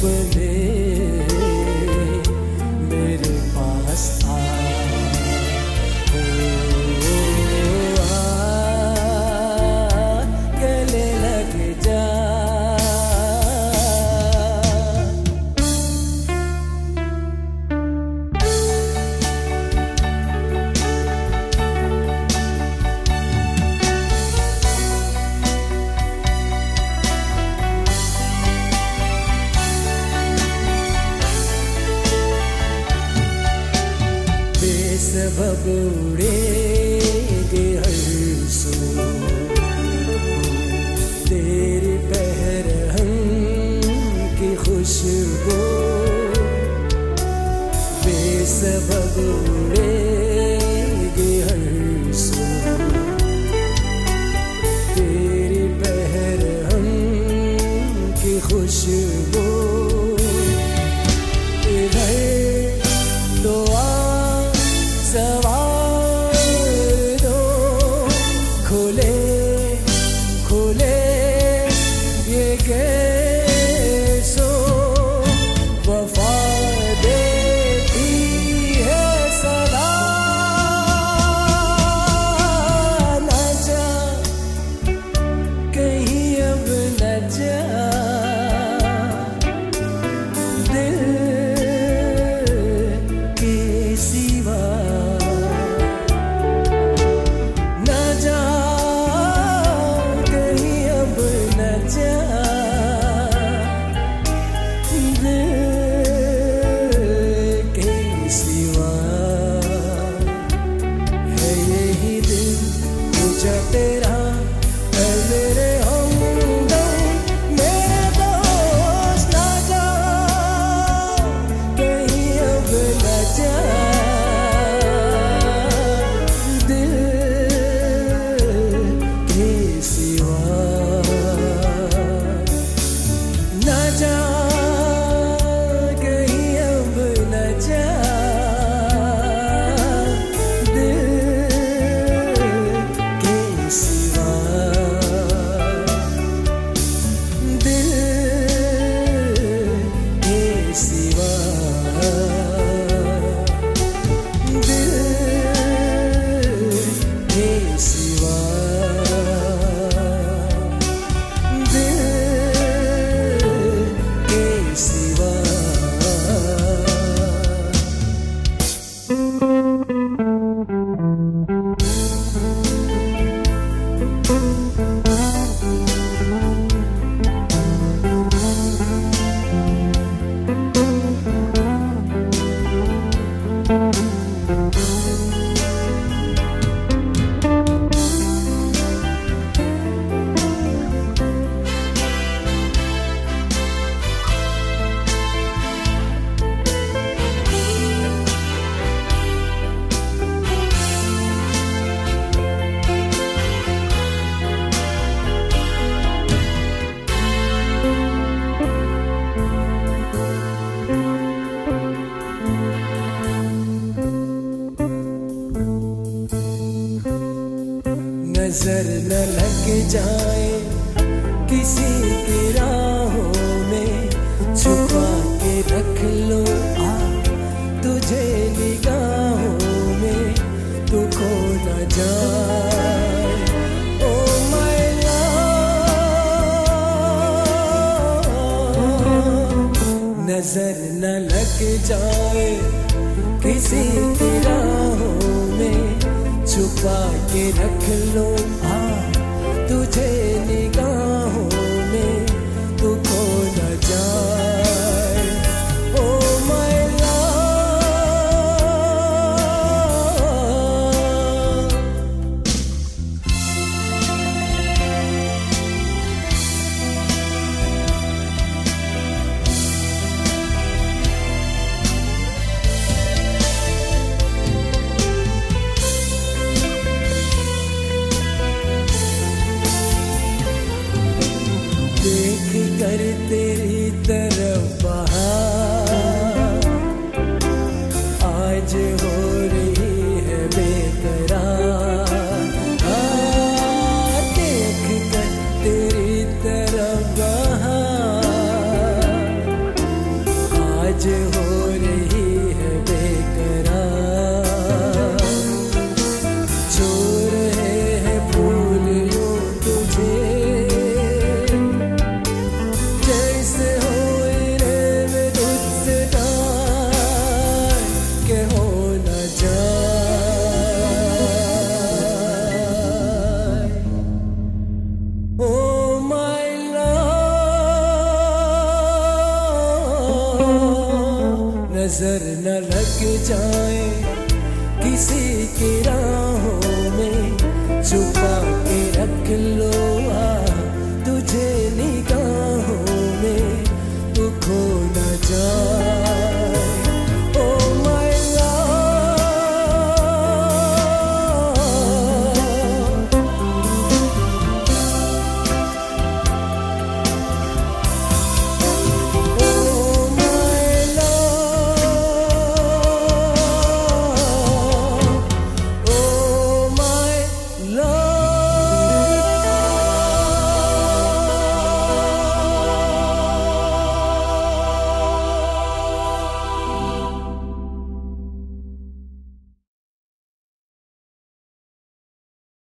puede सबब उड़ेंगे हर सो पहर हम की खुशबू। बेसबब उड़ेंगे जटे नज़र न लग जाए। किसी की राहों में छुपा के रख लो आ। तुझे निगाहों में तू खो न जाए। नज़र न लग जाए। किसी की राहों छुपा के रख लो। हाँ तुझे निगाहों कर तेरी तरफ़ बहा आज हो रही है बेकरार। हाँ, देख कर तेरी तरफ़ बहा आज हो लग जाए किसी की राहों में छुपा के रख लो आ